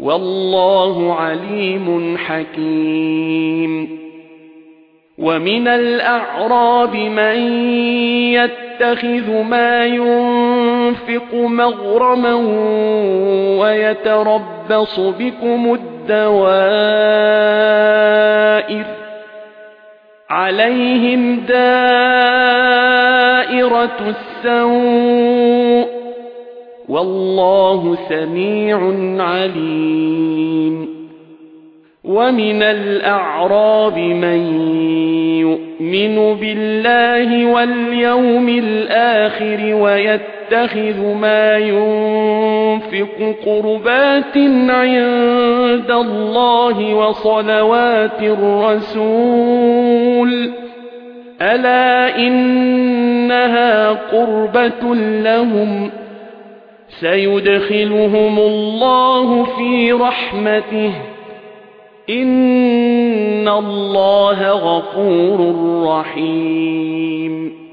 والله عليم حكيم. ومن الأعراب من يتخذ ما ينفق مغرما ويتربص بكم الدوائر عليهم دائرة السوء والله سميع عليم. ومن الأعراب من يؤمن بالله واليوم الآخر ويتخذ ما ينفق قربات عند الله وصلوات الرسول. ألا إنها قربة لهم سيدخلهم الله في رحمته. إن الله غفور رحيم.